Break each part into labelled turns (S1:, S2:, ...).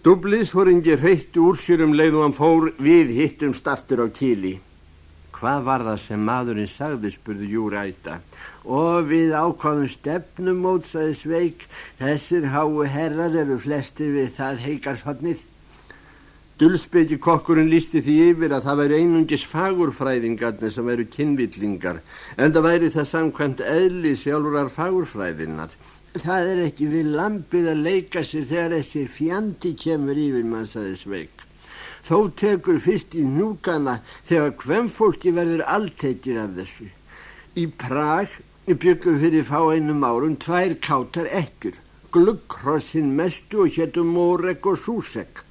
S1: Dublisforingi reytti úr sér um leið og hann fór við hittum startur á kýli. Hvað var það sem maðurinn sagði, spurði Júri ætta. Og við ákváðum stefnumót, sagði Sveig, þessir háu herrar eru flesti við það heikarshotnið. Dulspeiki kokkurinn lísti því yfir að það væri einungis fagurfræðingarnir sem væri kynvillingar, en það væri það samkvæmt eðli sjálfurar fagurfræðinnar. Það er ekki við lampið að leika sér þegar þessi fjandi kemur yfir mann, sagði Sveig. Þó tekur fyrst í núkana þegar hvem fólki verður alltekið af þessu. Í Prag byggum fyrir fá einum árum tvær kátar ekkur, gluggrossin mestu og héttum Mórek og Súsek.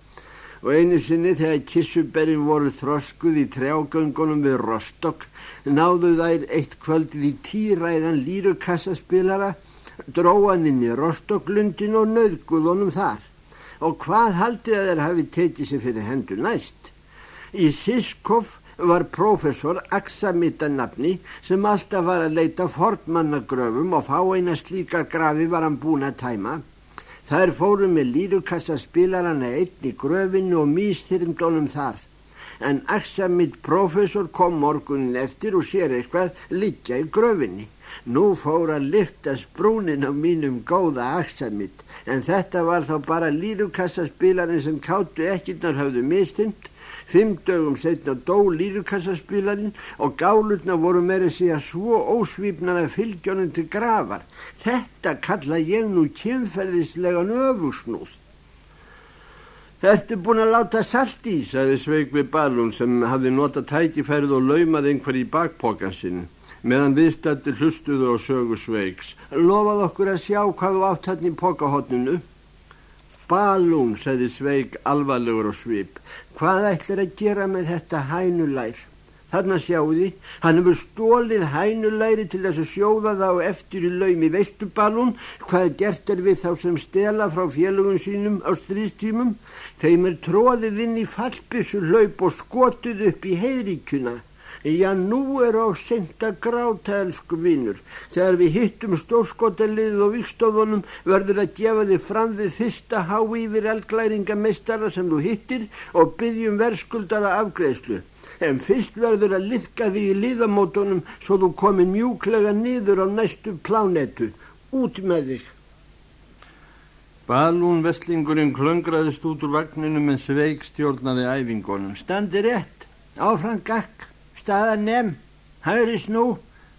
S1: Og einu sinni þegar kissuberinn voru þroskuð í trjágöngunum við Rostok náðu þær eitt kvöldið í tíræðan lírukassaspilara, dróðan inn í Rostoklundin og nöðguðunum þar og hvað haldið að þeir hafi tekið sér fyrir hendur næst? Í Siskov var profesor Aksamita nafni sem alltaf var að leita fornmannagröfum og fá eina slíkar grafi var hann búin að tæma. Þær fórum með lírukassa spilarana einn í gröfinu og místyrmdónum þar. En Aksamit profesor kom morgunin eftir og sér eitthvað liggja í gröfinni. Nú fór að lifta sprúnin á mínum góða Aksamit en þetta var þá bara lírukassaspilarinn sem káttu ekkirnar hafðu mistind. Fimm dögum setna dó lírukassaspilarinn og gálurna voru meira sig að svo ósvífnar að fylgjónum til gravar. Þetta kalla ég nú kynferðislegan öfugsnúð. Þetta er búin að láta salt í, sagði Sveig við Balún sem hafði nota tækifærið og laumað einhver í bakpókan sinn meðan viðstættir hlustuðu og sögu Sveigs. Lofað okkur að sjá hvað þú átt hann í pókahotninu. Balún, sagði Sveig alvarlegur og svip. Hvað ætlir að gera með þetta hænulær? Þarna sjáu því, hann hefur stólið hænulæri til þess að sjóða þá eftir í laumi veistubalún, hvað gert er við þá sem stela frá félögun sínum á stríðstímum, þeim er tróðið inn í fallbissu laup og skotið upp í heiðríkuna. Já, nú er á sent að gráta, elsku vinnur. Þegar við hittum stórskotalið og vikstofunum verður að gefa þið fram við fyrsta hái yfir elglæringamestara sem þú hittir og byggjum verðskuldara afgreðslu. En fyrst verður að liðka þig í liðamótonum svo þú komir mjúklega niður á næstu plánetu. Út með þig.
S2: Balúnvestlingurinn klöngraðist út úr vagninu með sveik stjórnaði æfingunum.
S1: Standi rétt, áfram gakk staða nefn, hægri snú,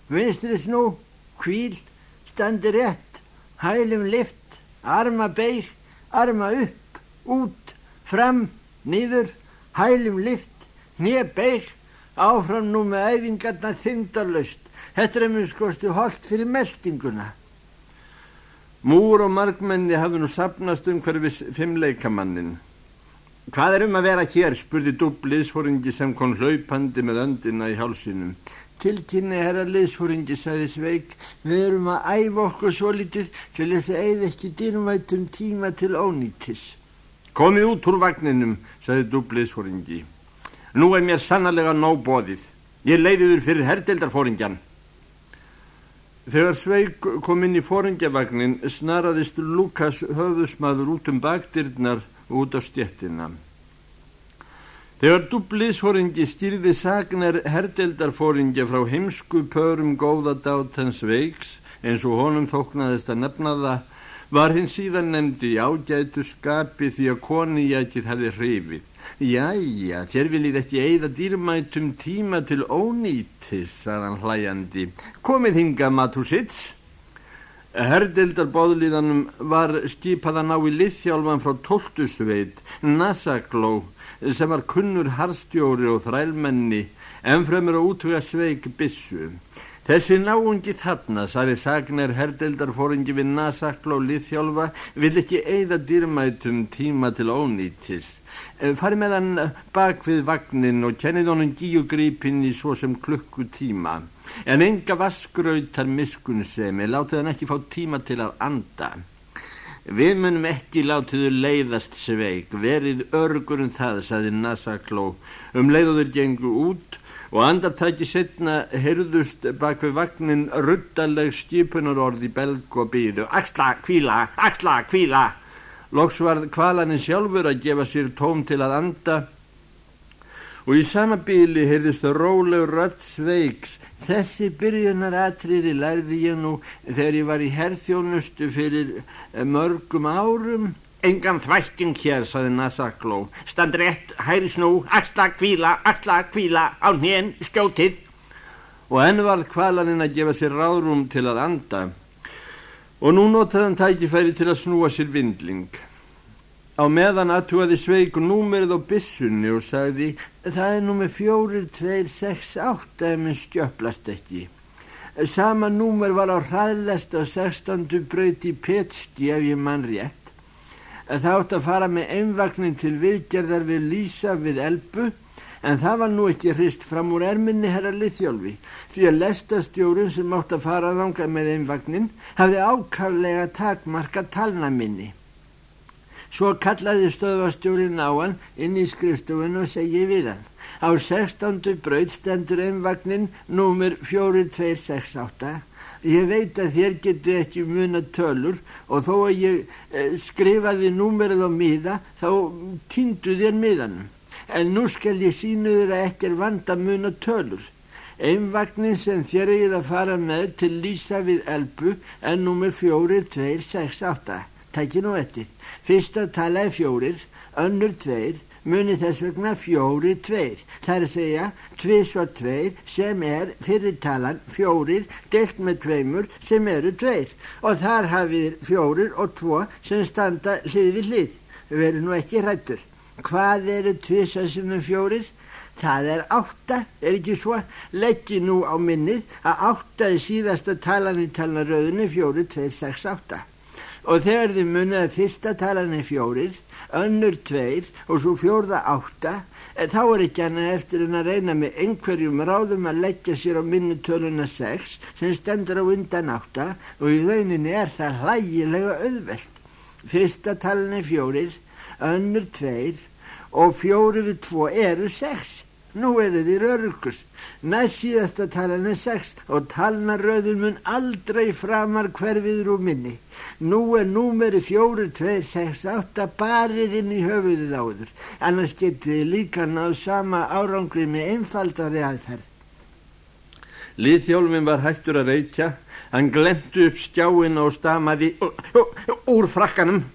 S1: vinstri snú, kvíl, standi rétt, hælum lift, arma beig, arma upp, út, fram, nýður, hælum lift, nýja beig, áfram nú með æfingarna þyngdarlaust. Þetta er mjög skostu holdt fyrir meldinguna.
S2: Múr og markmenni hafði nú sapnast um hverfis fimmleikamannin.
S1: Hvað er um að vera hér, spurði dúb liðsfóringi sem kom hlaupandi með öndina í hálsinum. Tilkynni herra liðsfóringi, sagði Sveig, við erum að æfa okkur svo litið til þess að eigð ekki dýrmætum tíma til ónýtis.
S2: Komið út úr vagninum, sagði dúb liðsfóringi. Nú er mér sannlega nóg bóðið. Ég leiðiður fyrir herdeldarfóringjan. Þegar Sveig kom inn í fóringjavagnin snaraðist Lukas höfðusmaður út um bakdyrnar út á stjettina. Þegar dubliðsfóringi stýrði sagnar herdeldarfóringja frá heimsku pörum góða dátans veiks eins og honum þóknaðist að nefna það var hinn síðan nefndi ágætu skapi því að konijækið hefði hrifið. Jæja, þér viljið ekki eigða dýrmætum tíma til ónýtis, sagðan hlæjandi. Komið hinga Matusits. Herdildarbóðlíðanum var skipað að ná í liðhjálfan frá tóltusveit, Nasakló, sem var kunnur harstjóri og þrælmenni, en fremur að útvega sveik bissu. Þessi náungi þarna, sagði Sagner Herdildarfóringi við Nasakló liðhjálfa, vil ekki eigða dýrmætum tíma til ónýtis. Fari með hann bak við vagnin og kennið honum gíugrýpinn í svo sem klukkutíma. En enga vaskrautar miskunnsemi, látið hann ekki fá tíma til að anda. Við munum ekki látiðu leiðast sveik, verið örgurum það, saði Nasakló, um leiðuður gengu út og andartæki setna heyrðust bak við vagnin ruttaleg skipunar orði belg og býðu. Axla, kvíla, axla, kvíla. Loks varð kvalaninn sjálfur að gefa sér tóm til að anda og í sama bíli heyrðist það rólegur rödd sveiks. Þessi byrjunaratriði lærði ég nú þegar ég var í herþjónustu fyrir eh, mörgum árum.
S1: Engan þvætting hér, saði Nasakló. Stand rétt, hæri snú, axla kvíla, axla kvíla, á hnén, skjótið.
S2: Og enn varð kvalaninn að gefa sér ráðrúm til að anda. Og nú notaði hann tækifæri til að snúa sér vindling. Á meðan aðtúaði sveik númerið á bissunni og sagði það er númer fjórir, tveir, sex, átta ef minn skjöplast ekki. Sama númer var á hraðlest á 16. bröyti Petsti ef ég mann rétt. Það átt að fara með einvagnin til viðgerðar við Lísa við Elbu en það var nú ekki hrist fram úr erminni herra Liðjólfi því að lestastjórun sem átt að fara þanga með einvagnin hafði ákaflega takmarka talnaminni. Svo kallaði stöðvastjórin á hann inn í skrifstofun og segi við hann. Á 16. braut stendur einvagnin númur 4268. Ég veit að þér getur ekki muna tölur og þó að ég eh, skrifaði númerið á miða þá týndu þér miðanum en nú skal ég sínu þér að ekki er vanda mun og tölur. Einvagnin sem þér eigið að fara með til Lísa við Elbu er nummer 4268. Tækki nú eftir. Fyrsta tala er fjórir, önnur tveir, muni þess vegna fjóri tveir. Það er að segja tvis og tveir sem er fyrirtalan fjórir delt með tveimur sem eru tveir. Og þar hafið fjórir og tvo sem standa hlið við hlið. Við verum nú ekki hrættur. Hvað eru tvisasunum fjórir? Það er átta, er ekki svo? Leggi nú á minnið að átta er síðasta talan í talnaröðinu fjóri, tveir, sex, átta. Og þegar þið munið að fyrsta talan er fjórir, önnur tveir og svo fjórða átta, eh, þá er ekki annað eftir en að reyna með einhverjum ráðum að leggja sér á minnutöluna sex sem stendur á undan átta og í rauninni er það hlægilega auðvelt. Fyrsta talan er fjórir, önnur tveir og fjóri við tvo eru sex. Nú eru þýr örgur. Næst síðasta talan er sex og talnaröðun mun aldrei framar hverfiður úr minni. Nú er númeri fjóri, tveir, sex, átta barið inn í höfuðið áður. Annars getið þið líka náð sama árangri með einfaldari aðferð. Liðþjólfinn var hættur að reykja. Hann glemtu upp skjáin og stamaði úr frakkanum.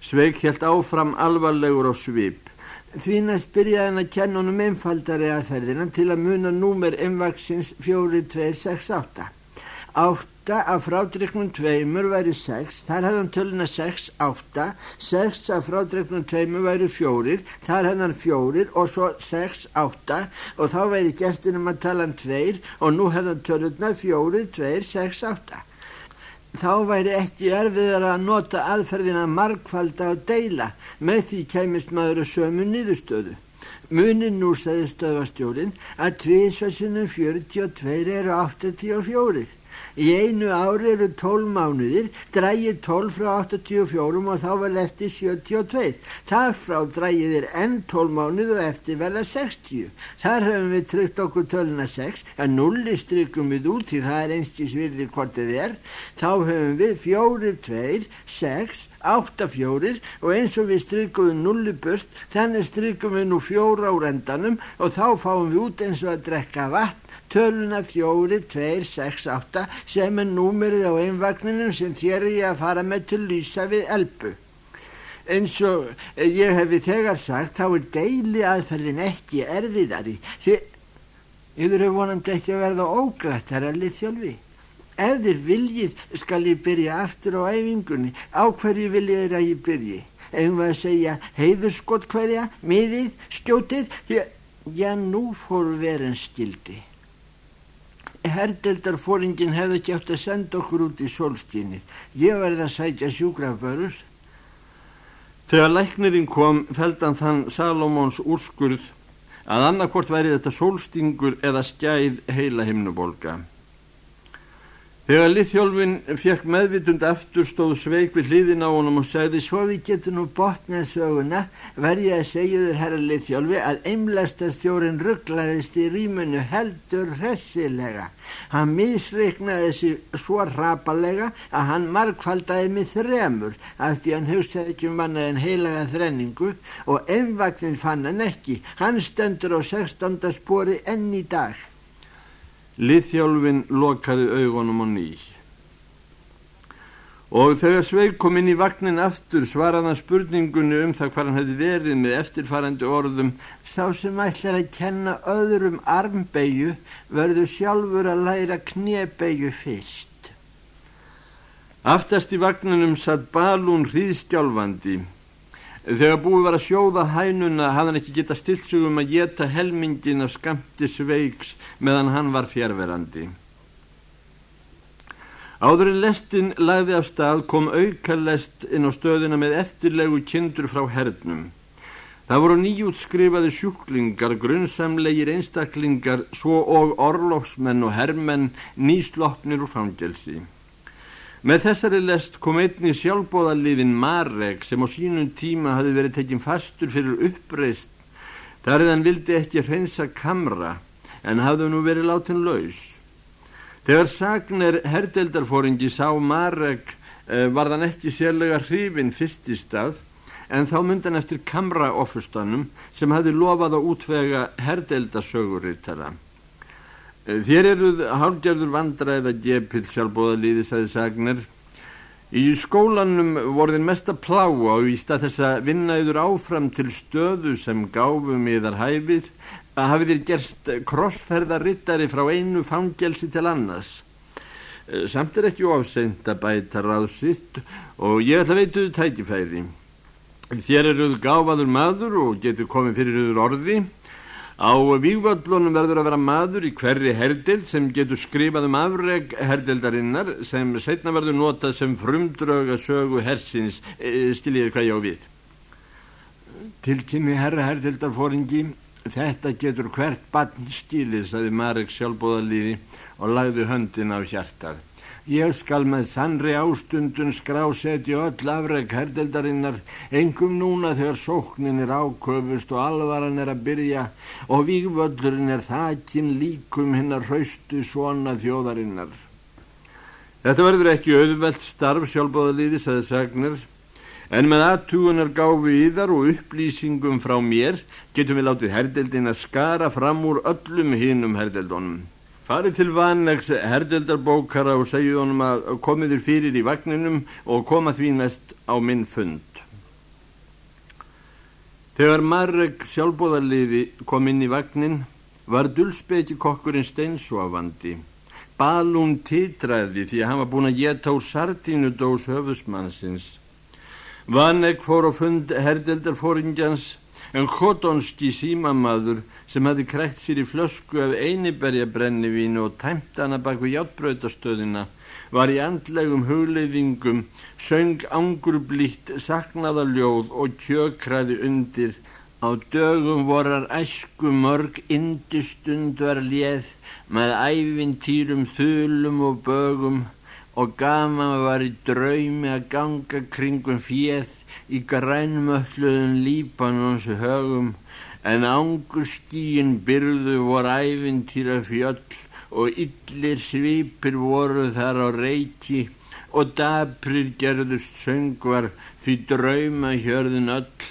S2: Sveig helt áfram alvarlegur á svip. Því næst byrjaði hann að kenna honum einfaldari aðferðina til að muna númer einvaksins 4268. Átta. Af frádreiknum tveimur væri 6, þar hefði hann töluna 6, 8, 6 af frádreiknum tveimur væri 4, þar hefði hann 4 og svo 6, 8 og þá væri gestinum að tala hann 2 og nú hefði hann töluna 4, 2, 6, 8 þá væri ekki erfiðar að nota aðferðina markfalda og deila með því kæmist maður að sömu nýðustöðu. Munin nú sagði stöðvastjórin að tvísvarsinum 42 eru 84. Í einu ári eru 12 mánuðir, drægir 12 frá 84 og þá var eftir 72. Þar frá drægir þér enn 12 mánuð og eftir verða 60. Þar höfum við tryggt okkur töluna 6, að nulli strykum við út því það er einstís virðir hvort þið er. Þá höfum við 4, 2, 6, 8, 4 og eins og við strykum nulli burt, þannig strykum við nú fjóra úr endanum og þá fáum við út eins og að drekka vatn töluna fjóri, tveir, sex, átta sem er númerið á einvagninum sem þér er ég að fara með til lýsa við elbu. Eins og ég hefi þegar sagt þá er deili aðferðin ekki erfiðari því yfir hefur vonandi ekki að verða óglættar að lið þjálfi. Ef þér viljið skal ég byrja aftur á æfingunni, á hverju viljið þér að ég byrji? Eða að segja heiðurskott hverja, miðið, skjótið, já nú fór verðan skildi herdeldarfóringin hefði ekki átt að senda okkur út í solstíni. Ég verði að sætja sjúkrafbörur. Þegar læknirinn kom feldan þann Salomóns úrskurð að annarkort væri þetta solstingur eða skæð heila himnubolga. Þegar Liðjólfin fekk meðvitund aftur stóð sveik við hliðin á honum og sagði svo við getum nú botnað söguna verði að segja þér herra Liðjólfi að einlastastjórin rugglaðist í rýmunu heldur hressilega. Hann misreiknaði þessi svo hrapalega að hann markfaldaði með þremur af því hann hugsaði ekki um annað en heilaga þrenningu og einvagnin fann hann ekki. Hann stendur á 16. spori enn í dag.
S1: Liðhjálfin lokaði augunum á ný. Og þegar Sveig kom inn í vagnin aftur svaraðan spurningunni um það hvað hann hefði verið með eftirfarandi orðum Sá sem ætlar að kenna öðrum armbegju verður sjálfur að læra knebegju fyrst. Aftast í vagninum satt balún hríðskjálfandi Þegar búið var að sjóða hænuna hafði hann ekki geta stiltsugum að geta helmingin af skamti sveiks meðan hann var fjærverandi. Áðurinn lestin lagði af stað kom aukalest inn á stöðina með eftirlegu kindur frá hernum. Það voru nýjútskrifaði sjúklingar, grunnsamlegir einstaklingar, svo og orlofsmenn og herrmenn nýslopnir úr fangelsi. Með þessari lest kom einni sjálfbóðaliðin Marek sem á sínum tíma hafi verið tekinn fastur fyrir uppreist þar eðan vildi ekki hreinsa kamra en hafði nú verið látin laus. Þegar Sagner herdeldarfóringi sá Marek eh, var þann ekki sérlega hrifin fyrst í stað en þá myndan eftir kamraoffustanum sem hafi lofað að útvega herdeldasögurittara. Þér eruð hálgerður vandræð að gepið sjálfbóðalíði, sagði Sagner. Í skólanum voruðin mest að pláa og í stað þess að vinna yfir áfram til stöðu sem gáfum yðar hæfið að hafið þér gerst krossferðarittari frá einu fangelsi til annars. Samt er ekki ofseint að bæta ráð sitt og ég ætla að veituðu tækifæri. Þér eruð gáfaður maður og getur komið fyrir yfir orði Á vývöldlunum verður að vera maður í hverri herdil sem getur skrifað um afreg herdildarinnar sem setna verður notað sem frumdrauga sögu hersins, e, stiljiður hvað ég á við. Tilkynni herra herdildarfóringi, þetta getur hvert bann stílið, saði Marek sjálfbóðalíði og lagði höndin á hjartað. Ég skal með sannri ástundun skráseti öll afreg herdeldarinnar, engum núna þegar sóknin er áköfust og alvaran er að byrja og vývöldurinn er þakin líkum hinnar hraustu svona þjóðarinnar. Þetta verður ekki auðvelt starf sjálfbóðaliði, saði Sagner, en með aðtugunar gáfu í þar og upplýsingum frá mér getum við látið herdeldin að skara fram úr öllum hinnum herdeldunum. Farið til vanlegs herdeldarbókara og segið honum að komið þér fyrir í vagninum og koma því næst á minn fund. Þegar Marek sjálfbóðarliði kom inn í vagnin var dulspeki kokkurinn steinsofandi. Balún titraði því að hann var búin að geta úr sardínudós höfusmannsins. Vanek fór á fund herdeldarfóringjans en Khotonski símamaður sem hafi krækt sér í flösku af einiberjabrennivínu og tæmt hana bak við játbröytastöðina var í andlegum hugleiðingum, söng angurblíkt saknaðaljóð og kjökraði undir. Á dögum vorar æsku mörg industund var léð með ævintýrum þulum og bögum og gaman var í draumi að ganga kringum fjeð í grænmöllum Líbanons högum en ángur skíin byrðu voru æfintýra fjöll og yllir svipir voru þar á reiki og daprir gerðust söngvar því drauma hjörðin öll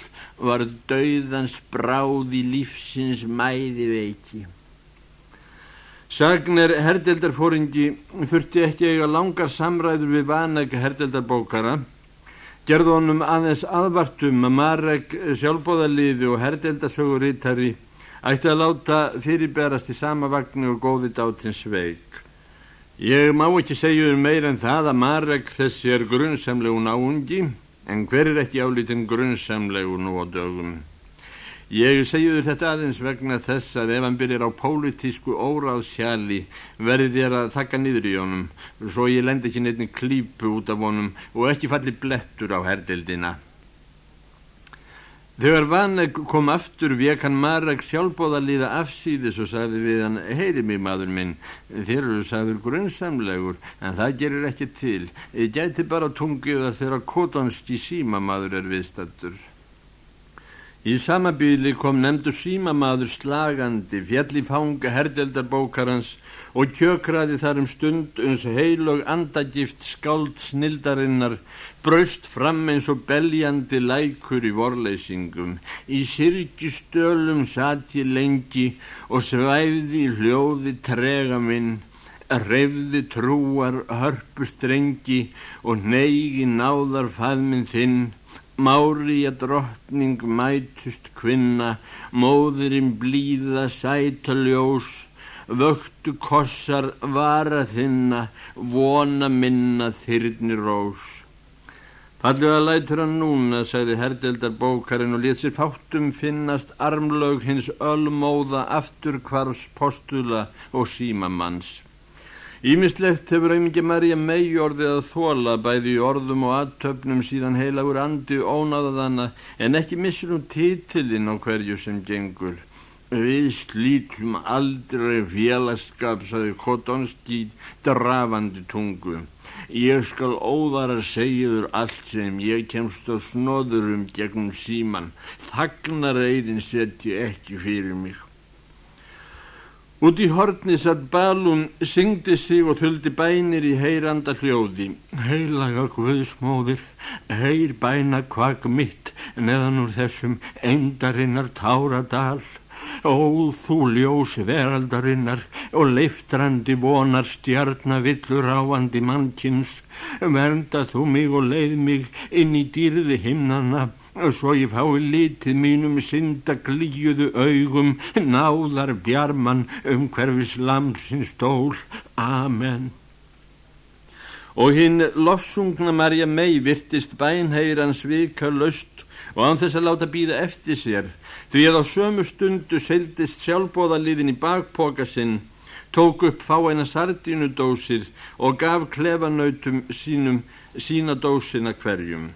S1: var dauðans bráð í lífsins mæði veiki. Sagner herdeldarfóringi þurfti ekki eiga langar samræður við vanækja herdeldarbókara gerði honum aðeins aðvartum að Marek sjálfbóðaliði og herdeldasögurítari ætti að láta fyrirberast í sama vagnu og góði dátins veik. Ég má ekki segja um meir en það að Marek þessi er grunnsamlegu náungi en hver er ekki álítinn grunnsamlegu nú á dögum. Ég segjur þetta aðeins vegna þess að ef hann byrjar á pólitísku óráðsjali verður ég að þakka niður í honum svo ég lend ekki nefnir klípu út af honum og ekki falli blettur á herdildina.
S2: Þegar Vanek kom aftur vek hann Marek sjálfbóða líða afsýðis og sagði við hann, heyri mig maður minn, þér eru sagður grunnsamlegur, en það gerir ekki til. Ég gæti bara tungið að þeirra kotonski síma maður er viðstattur. Í samabíli kom nefndu símamaður slagandi, fjalli fanga herdeldarbókarans og kjökraði þar um stund uns heilog andagift skáld snildarinnar braust fram eins og beljandi lækur í vorleysingum. Í sirkistölum satt ég lengi og svæfði í hljóði trega minn, reyfði trúar hörpustrengi og neygi náðar faðminn þinn Máriða drottning mætust kvinna, móðurinn blíða sætaljós, vöktu kossar vara þinna, vona minna þyrni rós. Fallega lætur hann núna, sagði herdeldar bókarinn og létt sér fátum finnast armlaug hins ölmóða afturkvarfs postula og símamanns. Ímislegt hefur auðvitað Marja megi orðið að þóla bæði í orðum og aðtöfnum síðan heilagur andi ónáðaðana en ekki missur hún títilinn á hverju sem gengur. Við slítum aldrei félagskap, saði Kotonski drafandi tungu. Ég skal óðar að segja þur allt sem ég kemst á snóðurum gegnum síman. Þagnar eigin setji ekki fyrir mig. Út í horni satt balun, syngdi sig og tuldi bænir í heyranda hljóði. Heilaga Guðsmóðir, heyr bæna kvak mitt neðan úr þessum endarinnar táradal. Ó, þú ljós veraldarinnar og leiftrandi vonar stjarnavillur áandi mannkins, vernda þú mig og leið mig inn í dýrði himnana svo ég fái litið mínum synda glíuðu augum náðar bjarman um hverfis lamsins stól. Amen. Og hinn lofsungna Marja mei virtist bænheirans vika löst og án þess að láta býða eftir sér því að á sömu stundu seildist sjálfbóðaliðin í bakpoka sinn tók upp fáeina sardínudósir og gaf klefanautum sínum sína dósina hverjum.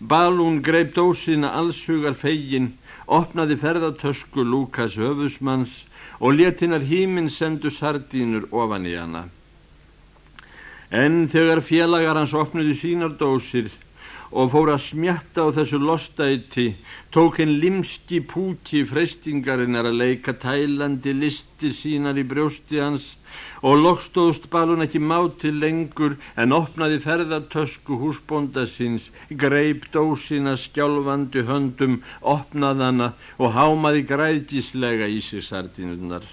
S2: Balún greip dósina allsugar fegin, opnaði ferðartösku Lukas höfusmanns og letinnar híminn sendu sardínur ofan í hana. En þegar félagar hans opnuði sínar dósir og fór að smjatta á þessu lostæti tók henn limski púki freystingarinnar að leika tælandi listi sínar í brjósti hans og lokstóðst balun ekki máti lengur en opnaði ferðartösku húsbónda síns, greip dósina skjálfandi höndum, opnaðana og hámaði græðislega í sig sardinunnar.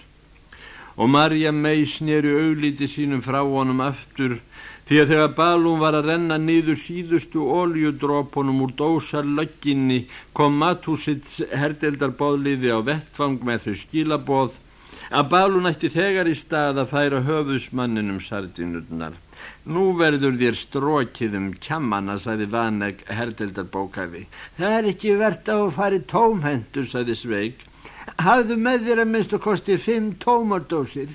S2: Og Marja mei snýru auglíti sínum frá honum aftur Því að þegar Balún var að renna niður síðustu óljudrópunum úr dósarlögginni kom Matúsits herdeldarbóðliði á vettfang með þau skilaboð að Balún ætti þegar í stað að færa höfusmanninum sardinurnar. Nú verður þér strókið um kjammana, sagði Vaneg herdeldarbókaði. Það er ekki verðt að þú fari tómhendur, sagði Sveig. Hafðu með þér að minnst að kosti fimm tómardósir.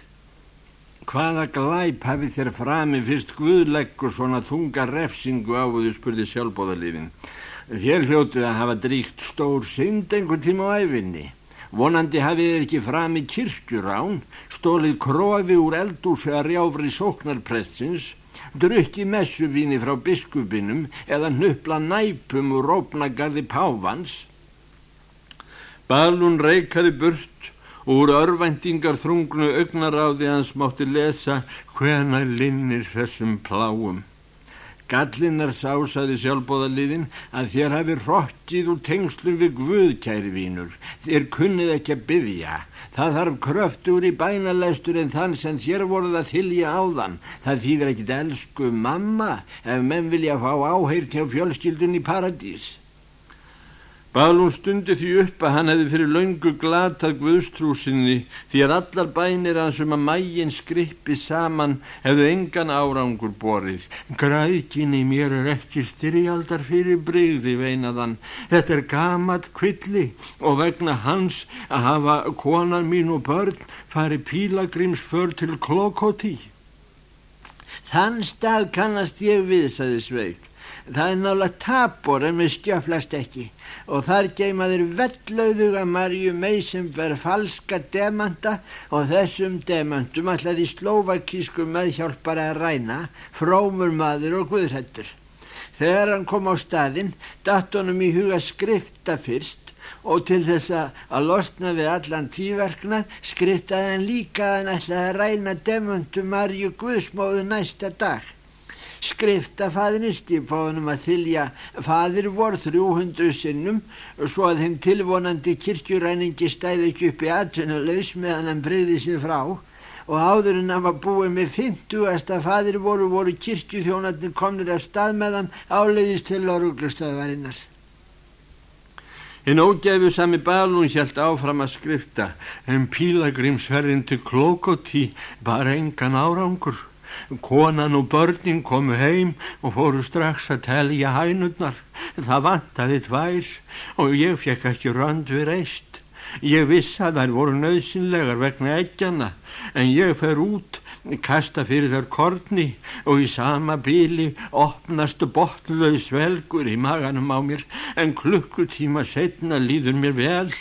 S2: Hvaða glæp hafið þér frami fyrst guðleggur svona þunga refsingu á þau spurði sjálfbóðalífin. Þér hljótið að hafa dríkt stór synd einhvern tíma á æfinni. Vonandi hafið þið ekki frami kirkjurán, stólið krofi úr eldús eða rjáfri sóknarpressins, drukki messuvíni frá biskupinum eða nöppla næpum úr rópnagarði pávans. Balun reikaði burt Úr örvæntingar þrungnu augnaráði hans mátti lesa hvena linnir þessum pláum. Gallinnar sásaði sjálfbóðaliðin að þér hafi rokkið úr tengslum við guðkæri vínur. Þér kunnið ekki að byggja. Það þarf kröftur í bænalestur en þann sem þér voruð að þylja á þann. Það þýðir ekkit elsku mamma ef menn vilja fá áheirt hjá fjölskyldun í paradís. Balún stundi því upp að hann hefði fyrir laungu glatað guðstrúsinni því að allar bænir hans um að mægin skrippi saman hefðu engan árangur borið. Grækinni mér er ekki styrjaldar fyrir breyði veinaðan. Þetta er gamat kvilli og vegna hans að hafa konan mín og börn fari pílagrímsför til klokoti. Þann stað kannast ég við, saði Sveig.
S1: Það er nála tapor en við skjöflast ekki og þar geima þeir vellauðuga Marju mei sem verð falska demanta og þessum demantum ætlaði slóvakísku meðhjálpar að ræna, frómur maður og guðrættur. Þegar hann kom á staðinn, datt honum í huga skrifta fyrst og til þess að losna við allan tvíverknað skriftaði hann líka að hann ætlaði að ræna demöndu Marju Guðsmóðu næsta dag. Skrifta faðinni skipáðunum að þylja fadir vor 300 sinnum svo að þeim tilvonandi kirkjuræningi stæði ekki upp í atvinnulegs meðan hann breyði sér frá og áður en hann var búið með 50. fadir voru voru kirkjuþjónarnir komnir að stað meðan áleiðist til oruglustöðvarinnar.
S2: Hinn ógæfu sami balún hjælt áfram að skrifta en pílagrimsferðin til Klókotí bara engan árangur. Konan og börnin komu heim og fóru strax að telja hænurnar. Það vantaði tvær og ég fekk ekki rönd við reist. Ég viss að þær voru nöðsynlegar vegna eggjana en ég fer út, kasta fyrir þær korni og í sama bíli opnast botlaus velgur í maganum á mér en klukkutíma setna líður mér vel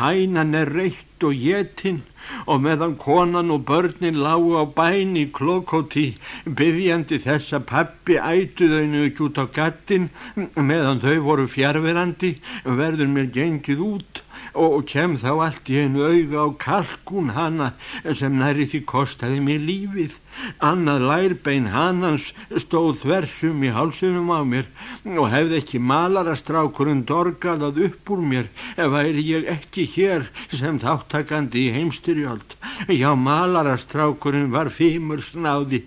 S2: hænan er reitt og jetinn og meðan konan og börnin lágu á bæn í klokóti byggjandi þess að pappi ætu þau nú út á gattin meðan þau voru fjárverandi verður mér gengið út og kem þá allt í einu auga á kalkun hana sem næri því kostaði mér lífið. Annað lærbein hanans stóð þversum í hálsunum á mér og hefði ekki malarastrákurinn dorgaðað upp úr mér ef væri ég ekki hér sem þáttakandi í heimstyrjöld. Já, malarastrákurinn var fímur snáði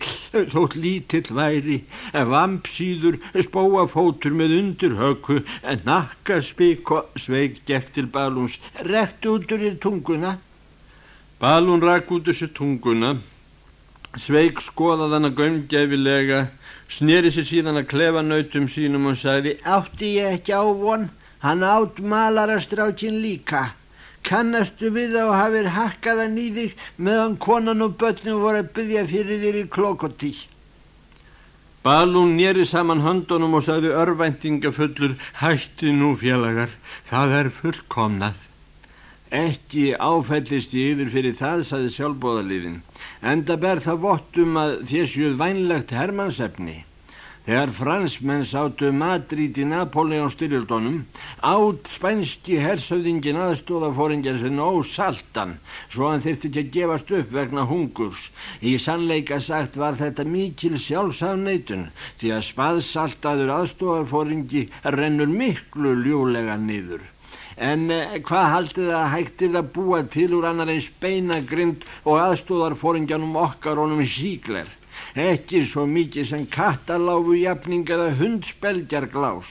S2: þótt lítill væri, vampsýður, spóafótur með undirhöku nakkaspík og sveik gekk til balúns rekt út úr þér tunguna. Balún rakk út þessu tunguna, sveik skoðað hana gömgæfilega, sneri sér síðan að klefa nautum sínum og sagði
S1: Átti ég ekki á von, hann átt malarastrákin líka. Kannastu við þá hafið hakkaða nýðig meðan konan og börnum voru að byggja fyrir þér í klokotí.
S2: Balún nýri saman höndunum og sagði örvæntingafullur Hætti nú félagar, það er fullkomnað.
S1: Ekki áfællist ég yfir fyrir það, sagði sjálfbóðaliðin, enda ber það vottum að sjöð vænlegt hermansefni. Þegar fransmenn sátu Madrid í Napoleon styrjöldunum átt spænski hersöðingin aðstóðafóringjar sem ósaltan svo hann þurfti ekki að gefast upp vegna hungurs. Í sannleika sagt var þetta mikil sjálfsafneitun því að spaðsaltaður aðstóðafóringi rennur miklu ljúlega niður. En eh, hvað haldið að hægtið að búa til úr annar eins beinagrind og aðstóðarfóringjanum okkar honum síkler? ekki svo mikið sem kattaláfu jafning eða hundspelgjarglás.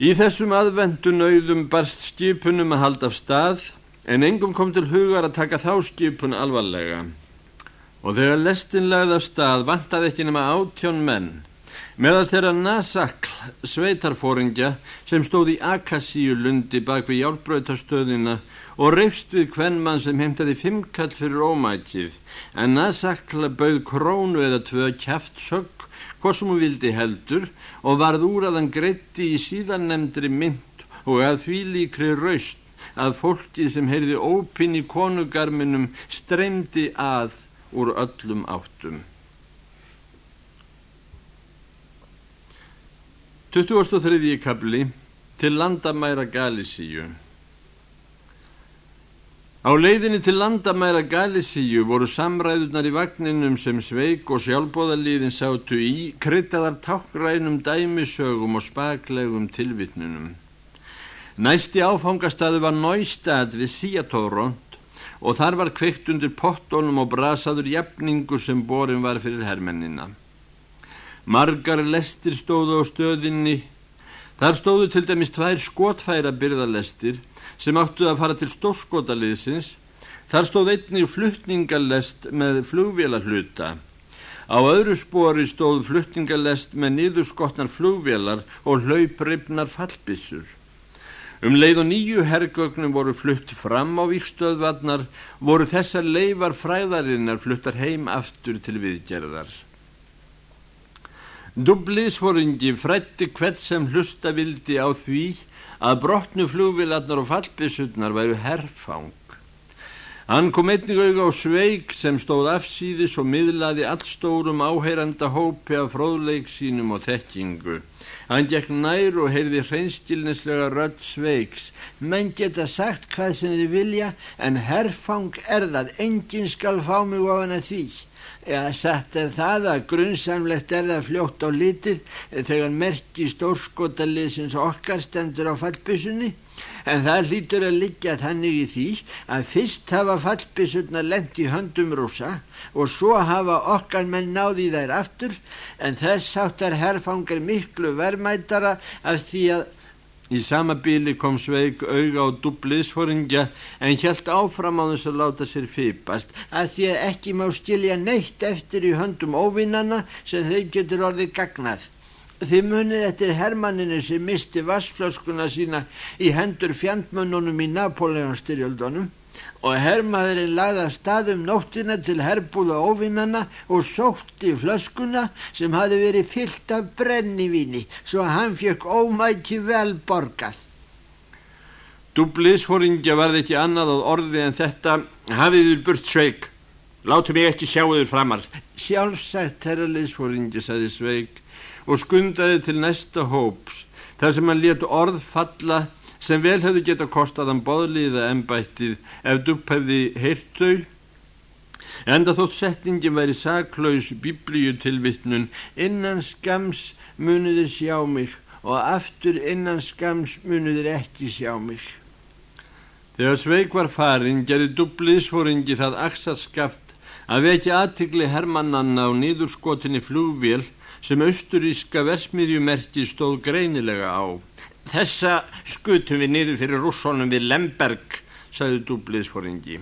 S2: Í þessum aðvendu nauðum barst skipunum að halda af stað en engum kom til hugar að taka þá skipun alvarlega. Og þegar lestin lagði af stað vantaði ekki nema átjón menn meðal þeirra nasakl sveitarfóringja sem stóð í Akasíulundi bak við hjálpbröytastöðina og reyfst við hvern mann sem heimtaði fimmkall fyrir ómækið en nasakla bauð krónu eða tvö kæft sögg hvað sem hún vildi heldur og varð úr að hann greitti í síðan nefndri mynd og að því líkri raust að fólkið sem heyrði ópinn í konugarminum streymdi að úr öllum áttum. 23. kapli til landamæra Galísíu Á leiðinni til landamæra Galísíu voru samræðunar í vagninum sem Sveig og sjálfbóðaliðin sátu í kryttaðar tákrænum dæmisögum og spaklegum tilvittnunum. Næsti áfangastæðu var Náistad við Síatórónt og þar var kveikt undir pottónum og brasaður jafningu sem borin var fyrir hermennina. Margar lestir stóðu á stöðinni. Þar stóðu til dæmis tvær skotfæra byrðalestir sem áttu að fara til stórskotaliðsins. Þar stóð einnig fluttningalest með flugvélarhluta. Á öðru spori stóð fluttningalest með niðurskotnar flugvélar og hlaupripnar fallbissur. Um leið og nýju herrgögnum voru flutt fram á vikstöðvarnar voru þessar leifar fræðarinnar fluttar heim aftur til viðgerðar. Dubliðsforingi frætti hvert sem hlusta vildi á því að brotnu flugvilarnar og fallbissutnar væru herrfang. Hann kom einnig auðvitað á sveig sem stóð afsýðis og miðlaði allstórum áheyranda hópi af fróðleik sínum og þekkingu. Hann gekk nær og heyrði hreinskilnislega rödd sveigs. Menn geta sagt hvað sem þið vilja en herrfang er það, enginn skal fá mig ofan að því eða satt er það að grunnsamlegt er það fljótt á litið þegar merki stórskotaliðsins okkar stendur á fallbissunni en það hlýtur að liggja þannig í því að fyrst hafa fallbissurna lengt í höndum rúsa og svo hafa okkar menn náði þær aftur. En þess áttar herfangar miklu verðmætara af því að Í sama bíli kom Sveig auga á dubliðsforingja en hjælt áfram á þess að láta sér fýpast að því að ekki má skilja neitt eftir í höndum óvinnana sem þeim getur orðið gagnað. Þið munið eftir Hermanninu sem misti vassflöskuna sína í hendur fjandmönnunum í Napoleonstyrjöldunum og herrmaðurinn lagði að staðum nóttina til herbúða óvinnana og sótti flöskuna sem hafi verið fyllt af brennivíni svo að hann fekk ómæki vel borgað. Dubliðsfóringja varði ekki annað á orði en þetta hafiður burt sveik. Látu mig ekki sjá þur framar. Sjálfsagt herraliðsfóringja, saði sveik og skundaði til næsta hóps þar sem hann létt orð falla sem vel hefðu geta kostað hann boðliða ennbættið ef dupp hefði heyrtau enda þótt settingin væri saklaus biblíu tilvittnun innan skams muniðir sjá mig og aftur innan skams muniðir ekki sjá mig. Þegar Sveig var farin gerði dubbliðsfóringi það axarskaft að vekja aðtikli hermannanna á nýðurskotinni flugvél sem austuríska versmiðjumerki stóð greinilega á Þessa skutum við niður fyrir rússonum við Lemberg, sagði dúbliðsforingi.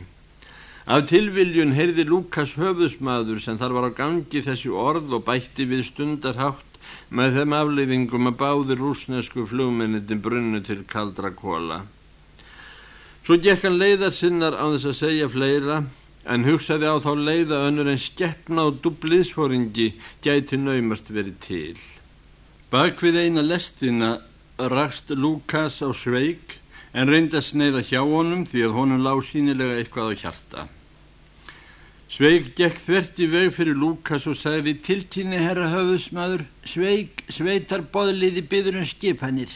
S2: Af tilviljun heyrði Lukas höfusmaður sem þar var á gangi þessi orð og bætti við stundarhátt með þeim afleyfingum að báði rúsnesku flugmennitin brunnu til kaldra kóla. Svo gekk hann leiða sinnar á þess að segja fleira en hugsaði á þá leiða önnur en skeppna og dúbliðsforingi gæti naumast verið til. Bak við eina lestina rakst Lukas á sveik en reyndi að sneiða hjá honum því að honum lág sínilega eitthvað á hjarta. Sveik gekk þvert í veg fyrir Lukas og sagði tiltíni herra höfusmaður, sveik, sveitar boðliði byður um skipanir.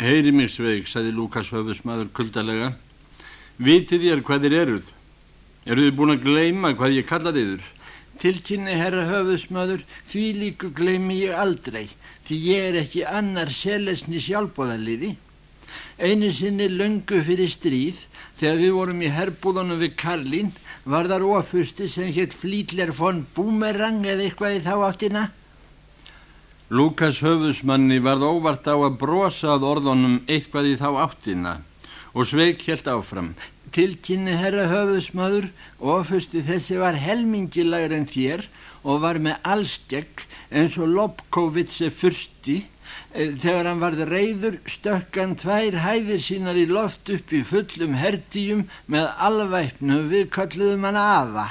S2: Heyri mig sveik, sagði Lukas höfusmaður kuldalega, vitið ég hvað þér eruð? Eruð þið búin að gleima hvað ég kallaði þur? Tiltíni herra höfusmaður, því líku gleimi ég aldrei því ég er ekki annar selesni sjálfbóðaliði. Einu sinni löngu fyrir stríð, þegar við vorum í herbúðunum við Karlín, var þar ofusti sem hétt Flýtler von Búmerang eða eitthvað í þá áttina. Lukas höfusmanni varð óvart á að brosa að orðunum eitthvað í þá áttina og sveik helt áfram. Tilkynni herra höfusmaður, ofusti þessi var helmingilagur en þér og var með allstegg eins og Lobkovitse fyrsti eh, þegar hann varð reyður stökkan tvær hæðir sínar í loft upp í fullum hertíum með alvæpnu við kalluðum hann afa.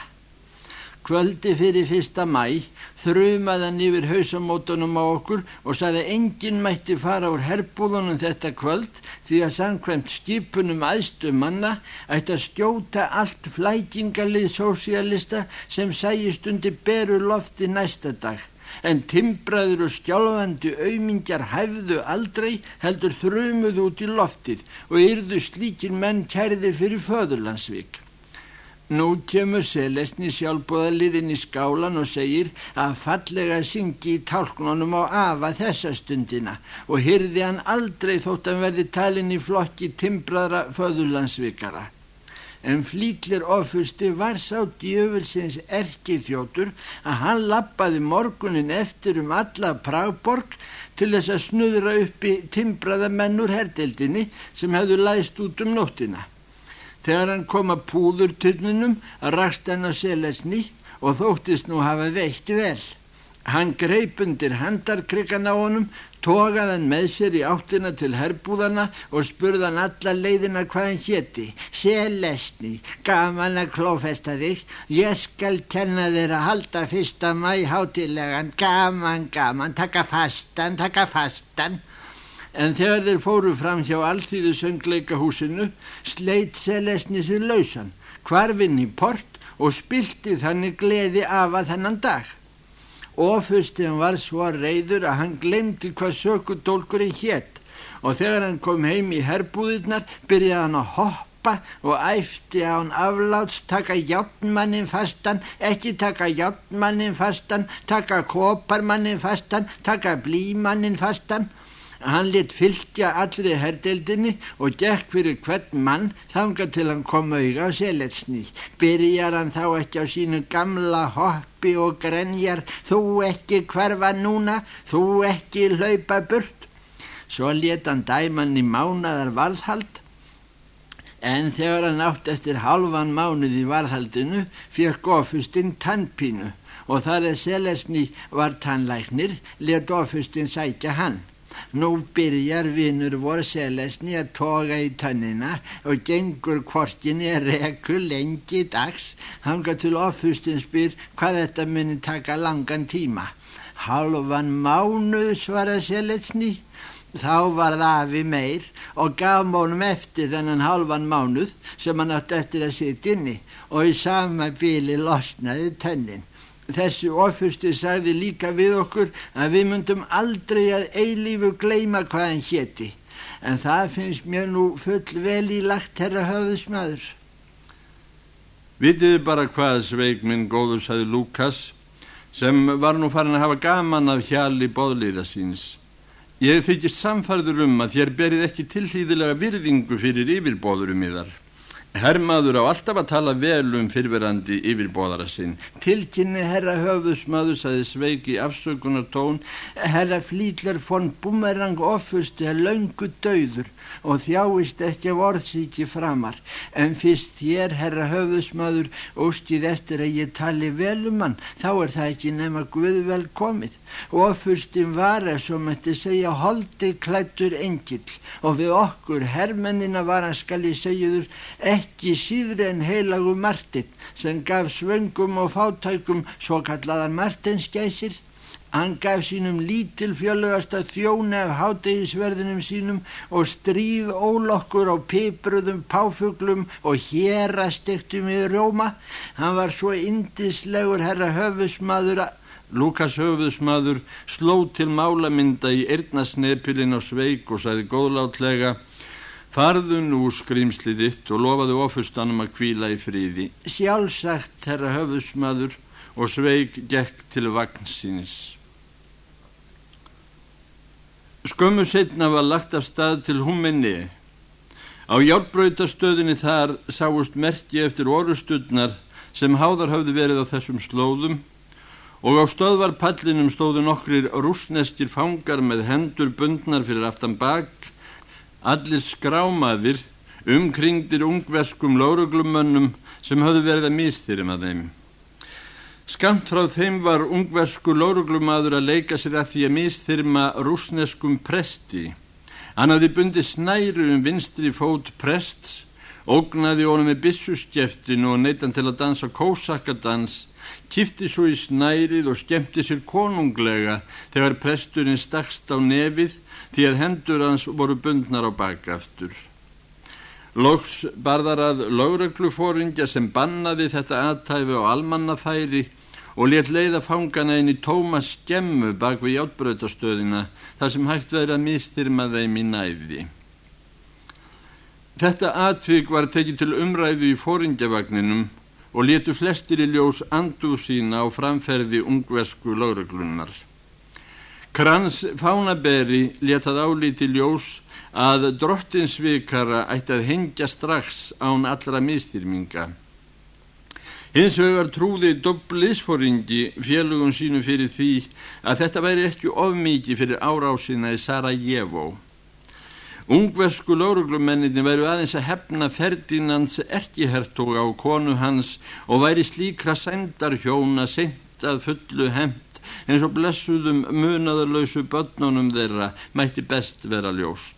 S2: Kvöldi fyrir fyrsta mæ þrumaði hann yfir hausamótunum á okkur og sagði enginn mætti fara úr herbúðunum þetta kvöld því að samkvæmt skipunum aðstum manna ætti að skjóta allt flækingalið sósialista sem sæjist undir beru lofti næsta dag en timbraður og skjálfandi auðmingjar hæfðu aldrei heldur þrumuðu út í loftið og yrðu slíkir menn kærðir fyrir föðurlandsvík. Nú kemur Selesni sjálfbúðaliðin í skálan og segir að fallega syngi í tálknunum á afa þessa stundina og hyrði hann aldrei þótt að verði talin í flokki timbraðra föðurlandsvíkara en flýtlir ofusti var sá djöfulsins erki þjótur að hann lappaði morgunin eftir um alla Pragborg til þess að snuðra upp í timbraða mennur herdeldinni sem hefðu læst út um nóttina. Þegar hann kom að púðurtunnunum að rakst hann á selesni og þóttist nú hafa veitt vel. Hann greip undir handarkryggan á honum, tógað hann með sér í áttina til herbúðana og spurði hann alla leiðina hvað hann hétti. Selesni, gaman að klófesta þig, ég skal kenna þér að halda fyrsta mæ hátilegan, gaman, gaman, taka fastan, taka fastan. En þegar þeir fóru fram hjá alltíðu söngleikahúsinu sleitt Selesni sér lausan, hvarfinn í port og spilti þannig gleði af að þennan dag. Ofustin var svo reyður að hann glemdi hvað sökudólkurinn hétt og þegar hann kom heim í herbúðirnar byrjaði hann að hoppa og æfti á hann afláts taka hjáttmannin fastan, ekki taka hjáttmannin fastan, taka koparmannin fastan, taka blímannin fastan Hann lit fylgja allri herdeildinni og gekk fyrir hvern mann þanga til hann kom auða á seletsni. Byrjar hann þá ekki á sínu gamla hoppi og grenjar, þú ekki hverfa núna, þú ekki hlaupa burt. Svo let hann dæman í mánaðar varðhald en þegar hann átt eftir halvan mánuð í varðhaldinu fekk ofustinn tannpínu og þar er seletsni var tannlæknir, let ofustinn sækja hann. Nú byrjar vinnur vor selesni að toga í tönnina og gengur kvorkinni að reku lengi dags. Hanga til ofustin spyr hvað þetta muni taka langan tíma. Halvan mánuð svara selesni. Þá var það afi meir og gaf mánum eftir þennan halvan mánuð sem hann átt eftir að sitja inni og í sama bíli losnaði tönnin. Þessi ofusti sagði líka við okkur að við myndum aldrei að eilífu gleima hvað hann hétti. En það finnst mér nú full vel í lagt herra höfðusmaður.
S3: Vitiði bara hvað sveik minn góður sagði Lukas sem var nú farin að hafa gaman af hjali bóðliða síns. Ég þykist samfarður um að þér berið ekki tilhlýðilega virðingu fyrir yfirbóðurum í þar. Herrmaður á alltaf að tala vel um fyrverandi yfirbóðara sinn.
S2: Tilkynni herra höfðusmaður, saði Sveiki afsökunar tón, herra Flýtlar von Bumerang offusti er laungu döður og þjáist ekki af orðsíki framar. En fyrst þér, herra höfðusmaður, óstið eftir að ég tali vel um hann, þá er það ekki nema Guðvel komið. Ofustin var ef svo mætti segja holdi klættur engill og við okkur hermennina var hann skal ég segjuður ekki síðri en heilagu Martin sem gaf svöngum og fátækum svo kallaðan Martinsgæsir. Hann gaf sínum lítil fjölugasta þjóni af hátegisverðinum sínum og stríð ólokkur á pipruðum páfuglum og hér að stektum í Róma. Hann var svo indislegur herra höfusmaður að
S3: Lukas höfuðsmaður sló til málamynda í eirnasnepilin á sveik og sæði góðlátlega farðu nú skrýmslið þitt og lofaðu ofustanum að kvíla í fríði.
S2: Sjálfsagt, herra höfuðsmaður
S3: og sveik gekk til vagnsins. Skömmu setna var lagt af stað til Húmenni. Á hjálpbröytastöðinni þar sáust merki eftir orustudnar sem háðar hafði verið á þessum slóðum og á stöðvarpallinum stóðu nokkrir rúsneskir fangar með hendur bundnar fyrir aftan bak, allir skrámaðir, umkringdir ungverskum láruglumönnum sem höfðu verið að mistýrim að þeim. Skamt frá þeim var ungversku lóruglumadur að leika sér að því að mistyrma rúsneskum presti. Hann hafði bundið snæru um vinstri fót prests, ógnaði honum með bissuskjeftinu og neitt hann til að dansa kósakadans kifti svo í snærið og skemmti sér konunglega þegar presturinn stakst á nefið því að hendur hans voru bundnar á bakaftur. Lóks barðar að láreglufóringja sem bannaði þetta aðtæfi á almannafæri og let leiða fangana inn í tóma skemmu bak við játbröðastöðina þar sem hægt verið að mistyrma þeim í næði. Þetta atvik var tekið til umræðu í fóringjavagninum og letu flestir í ljós anduð sína á framferði ungvesku lágröglunar. Krans Fánaberi letað álíti ljós að drottinsvikara ætti að hengja strax án allra mistýrminga. Hins vegar trúði dobblisforingi félugum sínu fyrir því að þetta væri ekki ofmikið fyrir árásina í Sarajevo. Ungversku lauruglumenninni væru aðeins að hefna Ferdinands erkihertoga á konu hans og væri slíkra sæmdar hjóna seint að fullu hemt eins og blessuðum munaðarlausu börnunum þeirra mætti best vera ljóst.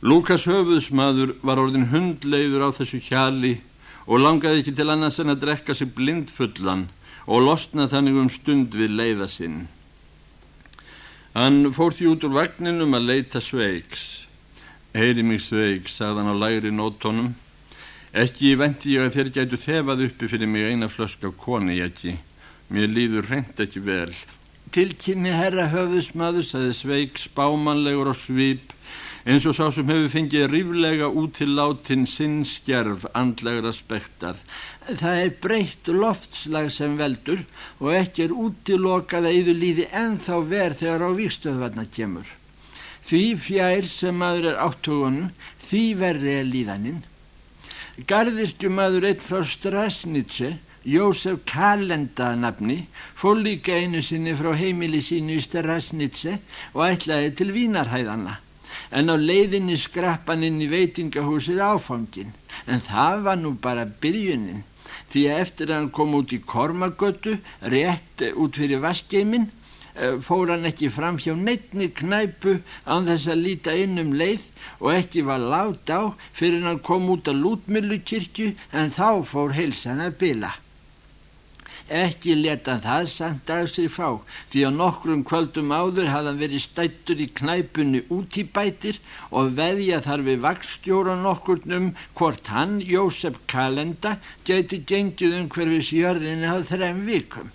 S3: Lukas höfuðsmaður var orðin hundleiður á þessu hjali og langaði ekki til annars en að drekka sig blindfullan og losna þannig um stund við leiða sinn. Hann fór því út úr vagninum að leita sveiks. Heyri mig sveiks, sagðan á læri nótonum. Ekki vendi ég að þér gætu þefað uppi fyrir mig eina flösk af koni ekki. Mér líður reynd ekki vel. Tilkynni herra höfðusmaður, sagði sveiks, bámanlegur og svip eins og sá sem hefur fengið ríflega út til látin sinnskjærf andlegra spektar. Það er breytt loftslag sem veldur og ekki er útilokað að yfir líði ennþá verð þegar á vikstöðvarna kemur. Því fjær sem maður er áttugunum, því verði er líðaninn. Garðirstu maður eitt frá Strasnitse, Jósef Kalenda nafni, fór líka einu sinni frá heimili sínu í Strasnitse og ætlaði til Vínarhæðana en á leiðinni skrappan inn í veitingahúsið áfangin. En það var nú bara byrjunin, því að eftir að hann kom út í Kormagötu, rétt út fyrir vaskeimin, eh, fór hann ekki fram hjá neittni knæpu án þess að líta inn um leið og ekki var lát á fyrir hann kom út að lútmillukirkju en þá fór heilsan að bila. Ekki leta það samt að sig fá því á nokkrum kvöldum áður hafði hann verið stættur í knæpunni út í bætir og veðja þar við vakstjóra nokkurnum hvort hann, Jósef Kalenda, geti gengið um hverfis jörðinni á þrem vikum.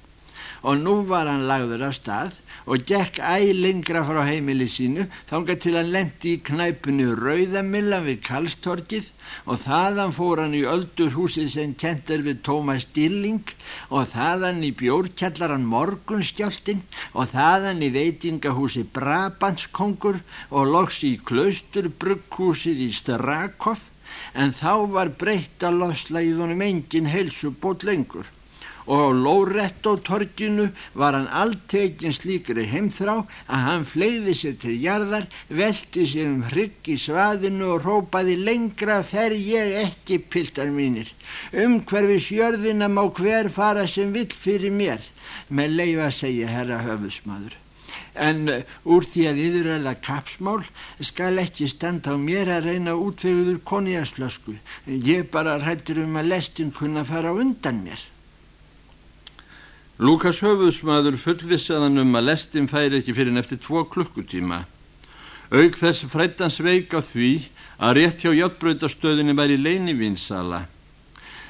S3: Og nú var hann lagður af stað og gekk æg lengra frá heimili sínu þángar til hann lendi í knæpunni Rauðamillan við Kallstorkið og þaðan fór hann í öldurhúsið sem kentur við Tómas Dilling og þaðan í bjórkjallaran Morgunskjáltin og þaðan í veitingahúsi Brabantskongur og loks í Klausturbrugghúsið í Strakhoff en þá var breytt að losla í þonum engin helsubót lengur og á Lóretto-torginu var hann alltekinn slíkri heimþrá að hann fleiði sér til jarðar, velti sér um hrygg í svaðinu og rópaði lengra fer ég ekki piltar mínir. Um hverfi sjörðina má hver fara sem vill fyrir mér, með leið að segja herra höfusmaður. En uh, úr því að það kapsmál skal ekki standa á mér að reyna útveguður koniasflösku. Ég bara rættur um að lestin kunna fara undan mér. Lukas höfuðsmaður fullvissaðan um að lestin færi ekki fyrir neftir tvo klukkutíma. Aug þess frættans veik á því að rétt hjá hjáttbröytastöðinni væri leinivinsala.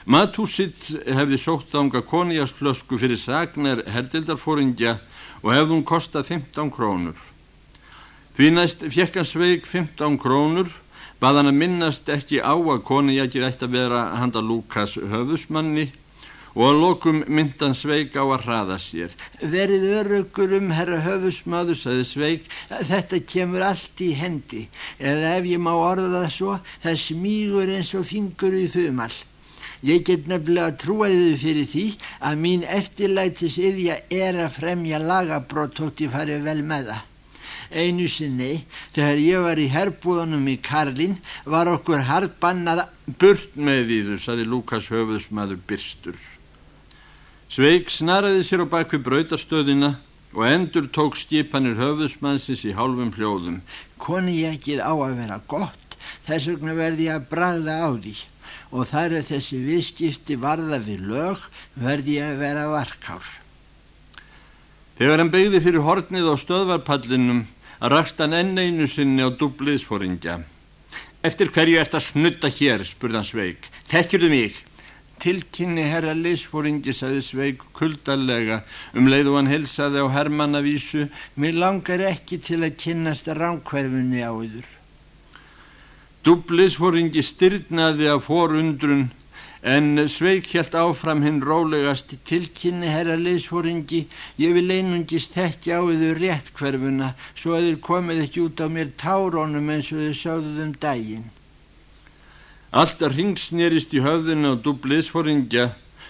S3: Matúsitt hefði sótt ánga koniasflösku fyrir sagnar herdildarfóringja og hefði hún kostað 15 krónur. Því næst fjekk hans veik 15 krónur, bað hann að minnast ekki á að koniakið ætti að vera handa Lukas höfusmanni og að lokum myndan Sveig á að hraða sér. Verið örugur um herra höfusmaður, saði Sveig, þetta kemur allt í hendi, eða ef ég má orða það svo, það smígur eins og fingur í þumal. Ég get nefnilega trúaðið fyrir því að mín eftirlætis yðja er að fremja lagabrótt þótt ég fari vel með það. Einu sinni, þegar ég var í herbúðunum í Karlin, var okkur hardbannað burt með því þú, saði Lukas höfusmaður byrstur. Sveig snaraði sér á bakvið brautastöðina og endur tók skipanir höfðusmannsins í hálfum hljóðum. Koni ég ekkið á að vera gott, þess vegna verði ég að bragða á því og þar er þessi viðskipti varða við lög verði ég að vera varkár. Þegar hann beigði fyrir hornið á stöðvarpallinum að raksta hann enn einu sinni á dubliðsforingja. Eftir hverju ert að snutta hér, spurðan Sveig. Tekkjur þið mig? Tilkynni herra leysfóringi, saði Sveig kuldalega um leið og hann helsaði á Hermannavísu, mér langar ekki til að kynnast ránkverfunni á yður. Dubleysfóringi styrnaði af forundrun en Sveig helt áfram hinn rólegast tilkynni herra leysfóringi, ég vil einungist ekki á yður rétt hverfuna svo að þér komið ekki út á mér tárónum eins og þau sáðuð um daginn. Alltaf ringsnerist í höfðinu á dubliðsforingja,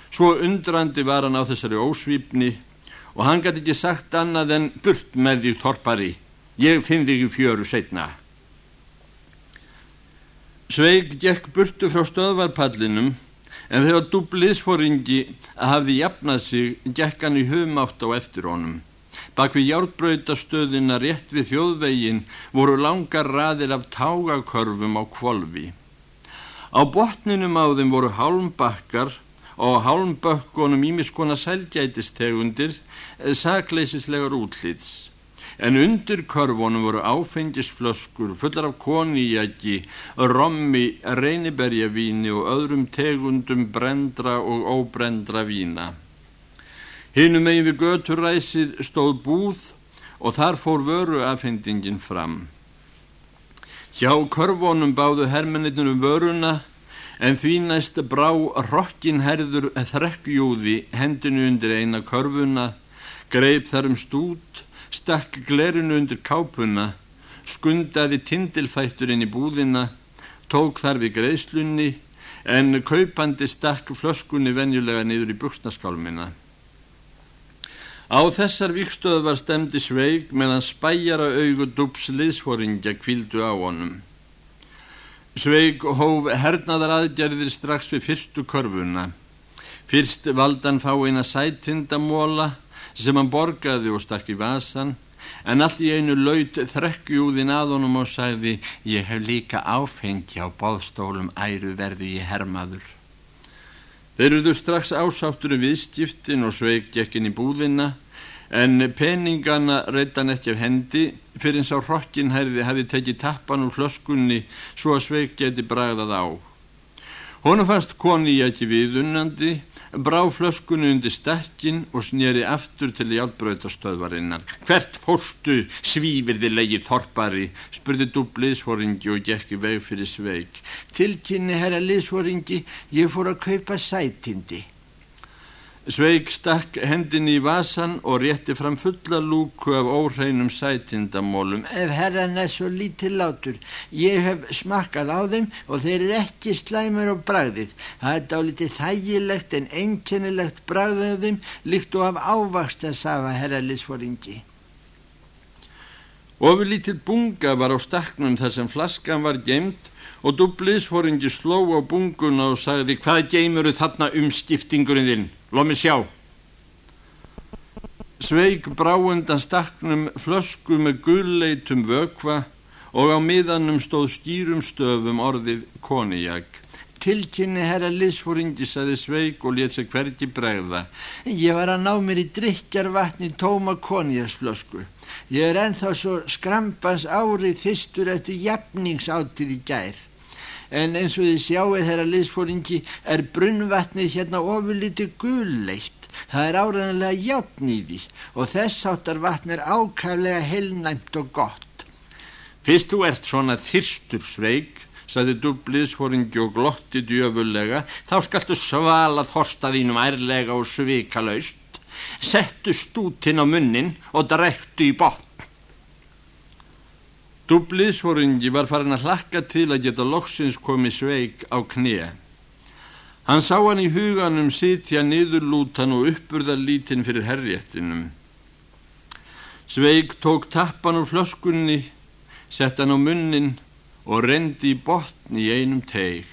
S3: svo undrandi var hann á þessari ósvípni og hann gæti ekki sagt annað en burt með því torpari, ég finn þig í fjöru setna. Sveig gekk burtu frá stöðvarpallinum en þegar dubliðsforingi hafði jafnað sig, gekk hann í humátt á eftir honum. Bak við járbröytastöðina rétt við þjóðvegin voru langar raðir af tágakörfum á kvolvi. Á botninum á þeim voru hálmbakkar og hálmbökkunum ímiskona selgætistegundir sakleisislegar útlýts. En undir körfunum voru áfengisflöskur fullar af koníjaki, rommi, reyniberjavíni og öðrum tegundum brendra og óbrendra vína. Hinnum megin við göturæsið stóð búð og þar fór vöru afhendingin fram. Hjá körfónum báðu hermennir um vöruna en því næst brá rokkinherður þrekkjúði hendinu undir eina körfuna, greip þar um stút, stakk glerinu undir kápuna, skundaði tindilfættur inn í búðina, tók þar við greiðslunni en kaupandi stakk flöskunni venjulega niður í buksnaskálmina. Á þessar vikstöðu var stemdi sveig meðan spæjara augu dups liðsforingja kvildu á honum. Sveig hóf hernaðar aðgerðir strax við fyrstu korfuna. Fyrst valdan fá eina sætindamóla sem hann borgaði og stakk í vasan en allt í einu laut þrekkjúðin að honum og sagði ég hef líka áfengi á bóðstólum æru verðu ég hermaður. Þeir eruðu strax ásáttur um viðskiptin og sveik gekkin í búðina en peningana reytan ekki af hendi fyrir eins á rokkinherði hefði tekið tappan úr flöskunni svo að sveik geti bragðað á. Honu fannst koni ekki viðunnandi brá flöskunni undir stekkin og snýri aftur til hjálpbröytastöðvarinnar. Hvert fórstu svífirði leið þorpari, spurði dúb liðsvoringi og gekki veg fyrir sveik.
S1: Tilkynni herra liðsvoringi, ég fór að kaupa sætindi.
S3: Sveig stakk hendinni í vasan og rétti fram fulla lúku af óreinum sætindamólum.
S1: Ef herran er svo lítillátur, ég hef smakkað á þeim og þeir eru ekki slæmur á bragðið. Það er dálítið þægilegt en einkennilegt bragðið af þeim líkt og af ávakst að safa herralisforingi.
S3: Ofur lítil bunga var á staknum þar sem flaskan var geimt og dubliðsforingi sló á bunguna og sagði hvað geymuru þarna um skiptingurinn þinn? Lóð mig sjá. Sveig bráundan staknum flösku með gulleitum vökva og á miðanum stóð skýrum stöfum orðið konijak.
S1: Tilkynni herra liðsfóringi saði Sveig og let sér hvergi bregða. Ég var að ná mér í drikjarvatni tóma konijaksflösku. Ég er enþá svo skrampans árið þýstur eftir jafningsáttir í gær en eins og þið sjáu þeirra liðsfóringi er brunnvatnið hérna ofurlítið gulleitt. Það er áraðanlega játn í því og þess áttar vatn er ákaflega heilnæmt og gott.
S3: Fyrst þú ert svona þyrstur sveig, saði dubliðsfóringi og glotti djöfulega, þá skaltu svala þorstaðínum ærlega og svika laust. Settu stútin á munnin og drektu í botn. Dubliðsforingi var farin að hlakka til að geta loksins komið sveik á knið. Hann sá hann í huganum sitja niðurlútan og uppurða lítinn fyrir herréttinum. Sveik tók tappan úr flöskunni, sett hann á munnin og rendi í botn í einum teig.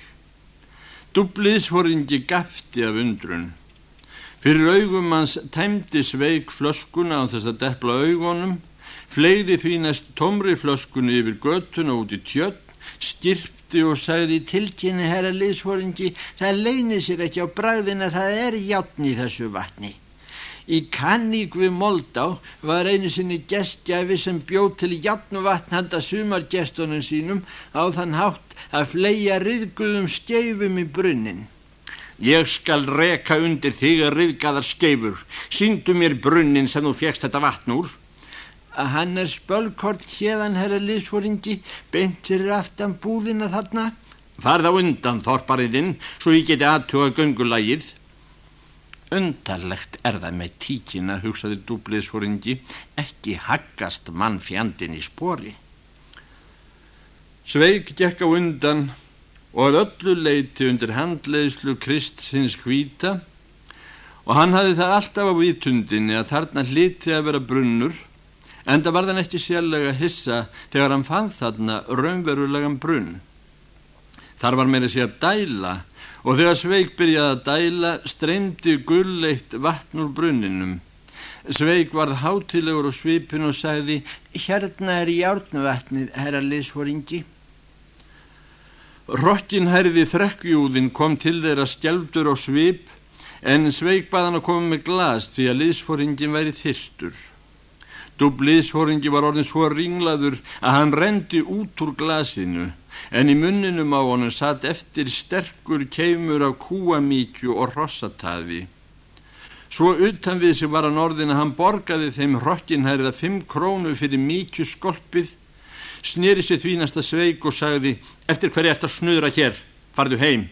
S3: Dubliðsforingi gafti af undrun. Fyrir augum hans tæmdi sveik flöskuna á þess að deppla augunum flegði því næst tomri flöskunni yfir göttuna út í tjött, skirpti og sagði tilkynni herra liðsforingi, það leynir sér ekki á bræðin að það er játn í þessu vatni. Í kanník við Moldá var einu sinni gestjafi sem bjóð til játnuvatn handa sumargestunum sínum á þann hátt að fleia riðguðum skeifum í brunnin. Ég skal reka undir þig að riðgaðar skeifur. Sýndu mér brunnin sem þú fegst þetta vatn úr að hann er spölkort hérðan herra liðsforingi beint fyrir aftan búðina þarna. Farð á undan þorpariðinn svo ég geti aðtuga göngulægið Undarlegt er það með tíkina hugsaði dúbliðsforingi ekki haggast mann fjandin í spori. Sveig gekk á undan og að öllu leiti undir handleðslu Krist sinns hvíta. Og hann hafði það alltaf á vitundinni að þarna hliti að vera brunnur Enda var þann ekki sérlega hissa þegar hann fann þarna raunverulegan brunn. Þar var meira sér dæla og þegar Sveig byrjaði að dæla streymdi gulleitt vatn úr brunninum. Sveig varð hátilegur og svipin og sagði Hérna er járnvatnið, herra liðsvoringi. Rokkin herði þrekkjúðin kom til þeirra skjálfdur og svip en Sveig baðan að koma með glas því að liðsvoringin væri þyrstur. Dubliðsvoringi var orðin svo ringlaður að hann rendi út úr glasinu en í munninum á honum satt eftir sterkur keimur af kúamíkju og rossataði. Svo utan við sem var að hann borgaði þeim rokkinhærða fimm krónu fyrir míkju skolpið, snýri sér því næsta sveik og sagði eftir hverja eftir að snuðra hér, farðu heim.